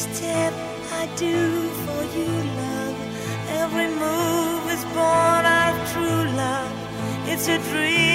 step I do for you, love. Every move is born out of true love. It's a dream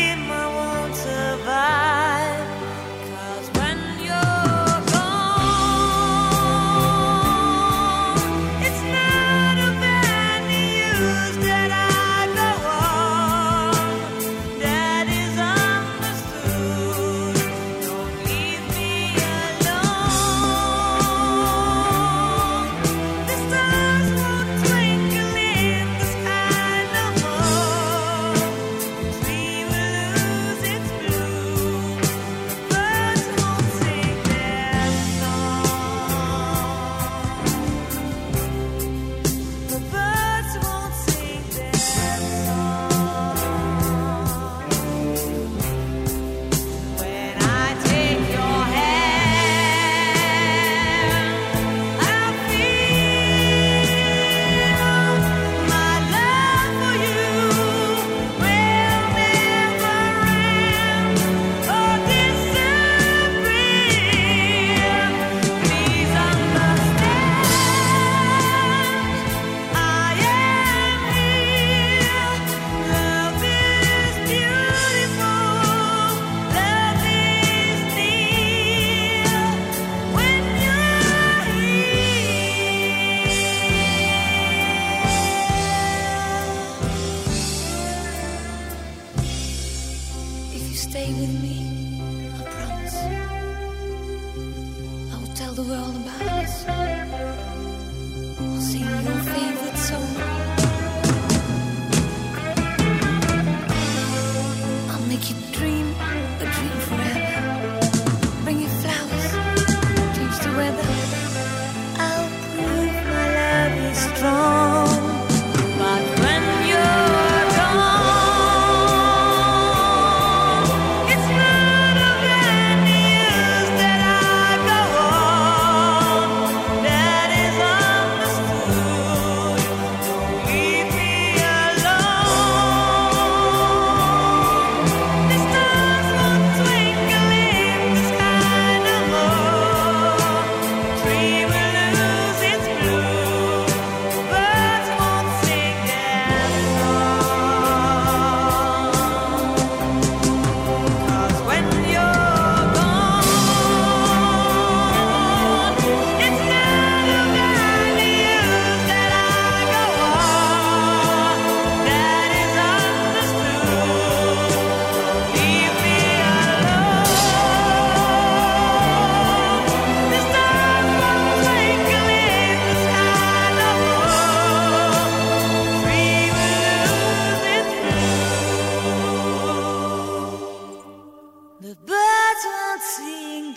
you stay with me, I promise I will tell the world about us. I'll sing your favorite song. I'll make you dream a dream forever. Bring you flowers, change the weather. I'll prove my love is strong. The birds won't sing